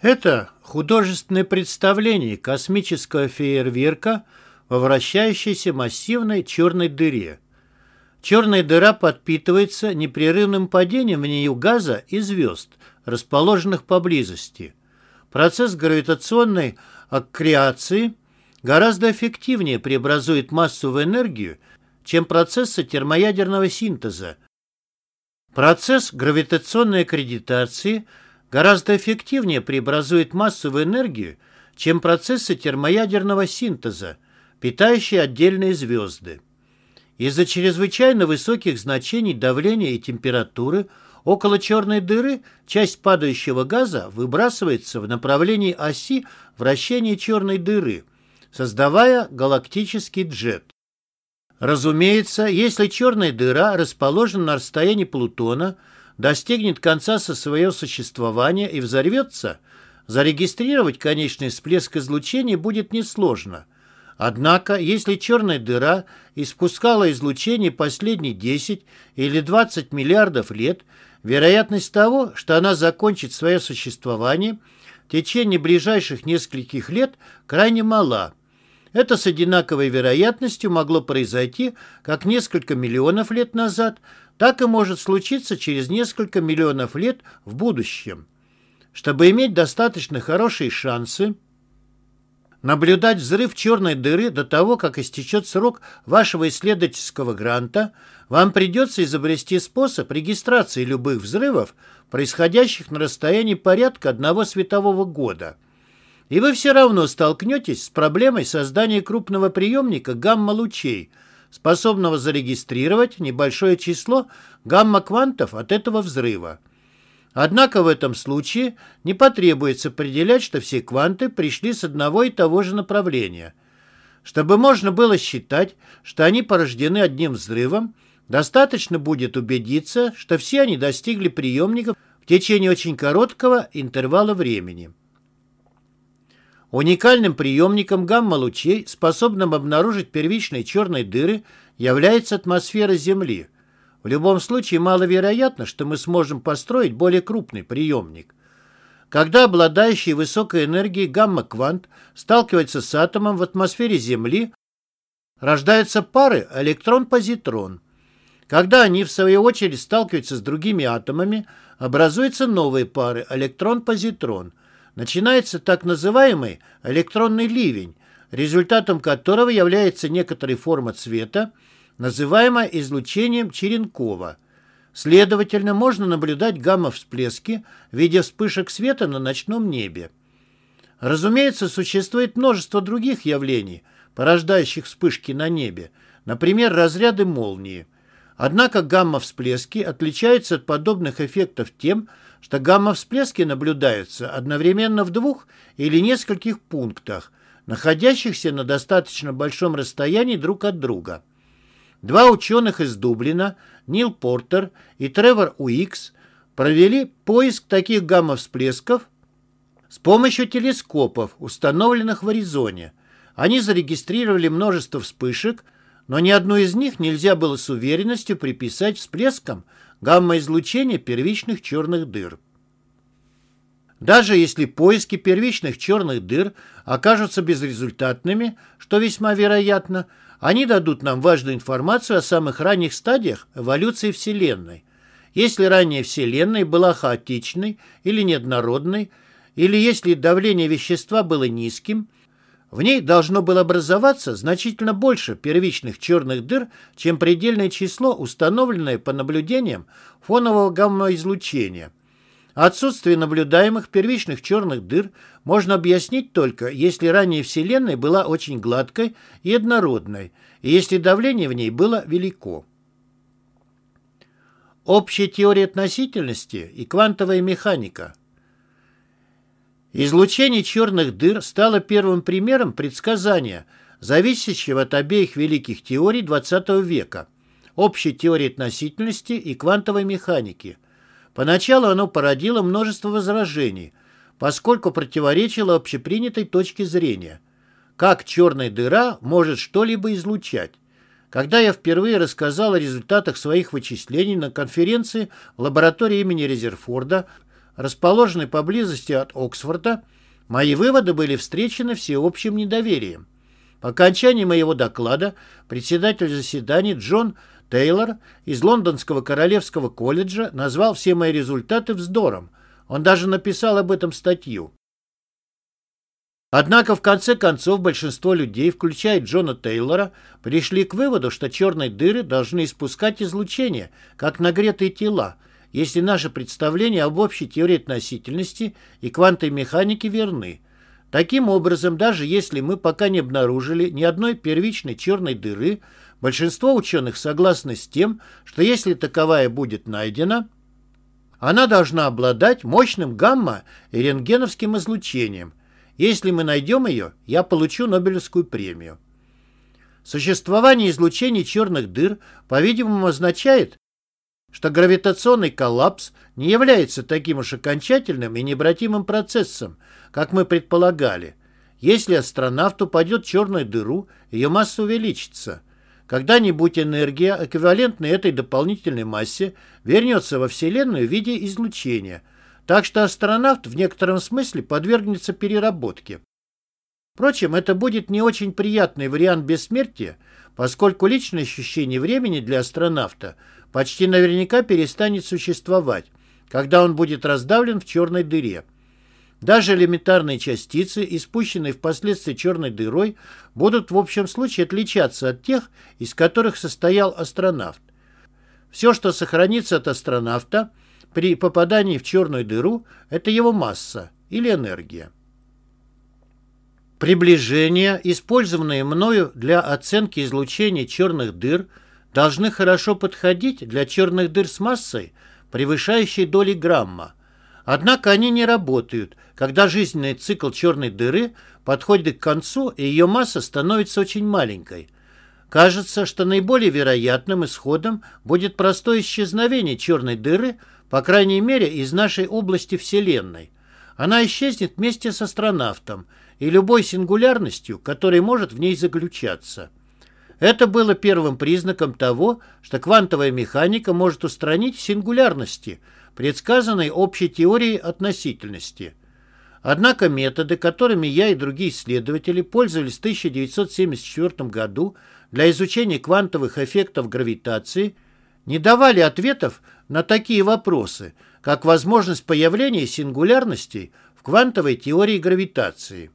Это художественное представление космического фейерверка во вращающейся массивной черной дыре. Черная дыра подпитывается непрерывным падением в нее газа и звезд, расположенных поблизости. Процесс гравитационной аккреации гораздо эффективнее преобразует массу в энергию, чем процессы термоядерного синтеза. Процесс гравитационной аккредитации – гораздо эффективнее преобразует массу в энергию, чем процессы термоядерного синтеза, питающие отдельные звезды. Из-за чрезвычайно высоких значений давления и температуры около черной дыры часть падающего газа выбрасывается в направлении оси вращения черной дыры, создавая галактический джет. Разумеется, если черная дыра расположена на расстоянии Плутона – достигнет конца со своего существования и взорвется, зарегистрировать конечный всплеск излучения будет несложно. Однако, если черная дыра испускала излучение последние 10 или 20 миллиардов лет, вероятность того, что она закончит свое существование в течение ближайших нескольких лет, крайне мала. Это с одинаковой вероятностью могло произойти как несколько миллионов лет назад, так и может случиться через несколько миллионов лет в будущем. Чтобы иметь достаточно хорошие шансы наблюдать взрыв черной дыры до того, как истечет срок вашего исследовательского гранта, вам придется изобрести способ регистрации любых взрывов, происходящих на расстоянии порядка одного светового года. И вы все равно столкнетесь с проблемой создания крупного приемника гамма-лучей – способного зарегистрировать небольшое число гамма-квантов от этого взрыва. Однако в этом случае не потребуется определять, что все кванты пришли с одного и того же направления. Чтобы можно было считать, что они порождены одним взрывом, достаточно будет убедиться, что все они достигли приемников в течение очень короткого интервала времени. Уникальным приемником гамма-лучей, способным обнаружить первичные черные дыры, является атмосфера Земли. В любом случае маловероятно, что мы сможем построить более крупный приемник. Когда обладающий высокой энергией гамма-квант сталкивается с атомом в атмосфере Земли, рождаются пары электрон-позитрон. Когда они, в свою очередь, сталкиваются с другими атомами, образуются новые пары электрон-позитрон – начинается так называемый электронный ливень, результатом которого является некоторая форма цвета, называемая излучением Черенкова. Следовательно, можно наблюдать гамма-всплески в виде вспышек света на ночном небе. Разумеется, существует множество других явлений, порождающих вспышки на небе, например, разряды молнии. Однако гамма-всплески отличаются от подобных эффектов тем, что гамма-всплески наблюдаются одновременно в двух или нескольких пунктах, находящихся на достаточно большом расстоянии друг от друга. Два ученых из Дублина, Нил Портер и Тревор Уикс, провели поиск таких гамма-всплесков с помощью телескопов, установленных в Аризоне. Они зарегистрировали множество вспышек, но ни одну из них нельзя было с уверенностью приписать всплескам, гамма-излучения первичных черных дыр. Даже если поиски первичных черных дыр окажутся безрезультатными, что весьма вероятно, они дадут нам важную информацию о самых ранних стадиях эволюции Вселенной. Если ранняя Вселенная была хаотичной или неоднородной, или если давление вещества было низким, в ней должно было образоваться значительно больше первичных черных дыр, чем предельное число, установленное по наблюдениям фонового гамма-излучения. Отсутствие наблюдаемых первичных черных дыр можно объяснить только, если ранее Вселенная была очень гладкой и однородной, и если давление в ней было велико. Общая теория относительности и квантовая механика – Излучение черных дыр стало первым примером предсказания, зависящего от обеих великих теорий XX века – общей теории относительности и квантовой механики. Поначалу оно породило множество возражений, поскольку противоречило общепринятой точке зрения. Как черная дыра может что-либо излучать? Когда я впервые рассказал о результатах своих вычислений на конференции в лаборатории имени Резерфорда расположенной поблизости от Оксфорда, мои выводы были встречены всеобщим недоверием. По окончании моего доклада председатель заседаний Джон Тейлор из Лондонского Королевского колледжа назвал все мои результаты вздором. Он даже написал об этом статью. Однако в конце концов большинство людей, включая Джона Тейлора, пришли к выводу, что черные дыры должны испускать излучение, как нагретые тела, если наши представления об общей теории относительности и квантовой механике верны. Таким образом, даже если мы пока не обнаружили ни одной первичной черной дыры, большинство ученых согласны с тем, что если таковая будет найдена, она должна обладать мощным гамма- и рентгеновским излучением, если мы найдем ее, я получу Нобелевскую премию. Существование излучений черных дыр, по-видимому, означает, что гравитационный коллапс не является таким уж окончательным и необратимым процессом, как мы предполагали. Если астронавт упадет в черную дыру, ее масса увеличится. Когда-нибудь энергия, эквивалентная этой дополнительной массе, вернется во Вселенную в виде излучения – так что астронавт в некотором смысле подвергнется переработке. Впрочем, это будет не очень приятный вариант бессмертия, поскольку личное ощущение времени для астронавта почти наверняка перестанет существовать, когда он будет раздавлен в черной дыре. Даже элементарные частицы, испущенные впоследствии черной дырой, будут в общем случае отличаться от тех, из которых состоял астронавт. Все, что сохранится от астронавта – при попадании в черную дыру – это его масса или энергия. Приближения, использованные мною для оценки излучения черных дыр, должны хорошо подходить для черных дыр с массой, превышающей доли грамма. Однако они не работают, когда жизненный цикл черной дыры подходит к концу и ее масса становится очень маленькой. Кажется, что наиболее вероятным исходом будет простое исчезновение черной дыры – по крайней мере, из нашей области Вселенной. Она исчезнет вместе с астронавтом и любой сингулярностью, которая может в ней заключаться. Это было первым признаком того, что квантовая механика может устранить сингулярности, предсказанной общей теорией относительности. Однако методы, которыми я и другие исследователи пользовались в 1974 году для изучения квантовых эффектов гравитации, не давали ответов на такие вопросы, как возможность появления сингулярностей в квантовой теории гравитации.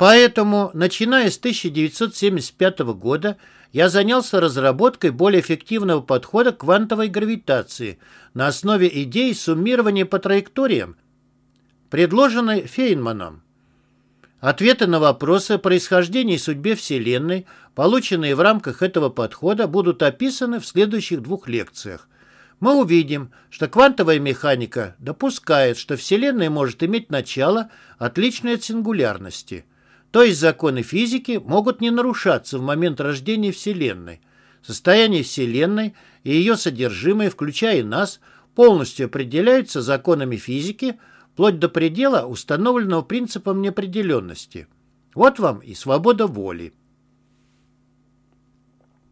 Поэтому, начиная с 1975 года, я занялся разработкой более эффективного подхода к квантовой гравитации на основе идеи суммирования по траекториям, предложенной Фейнманом. Ответы на вопросы о происхождении и судьбе Вселенной, полученные в рамках этого подхода, будут описаны в следующих двух лекциях мы увидим, что квантовая механика допускает, что Вселенная может иметь начало, отличное от сингулярности. То есть законы физики могут не нарушаться в момент рождения Вселенной. Состояние Вселенной и ее содержимое, включая нас, полностью определяются законами физики, вплоть до предела, установленного принципом неопределенности. Вот вам и свобода воли.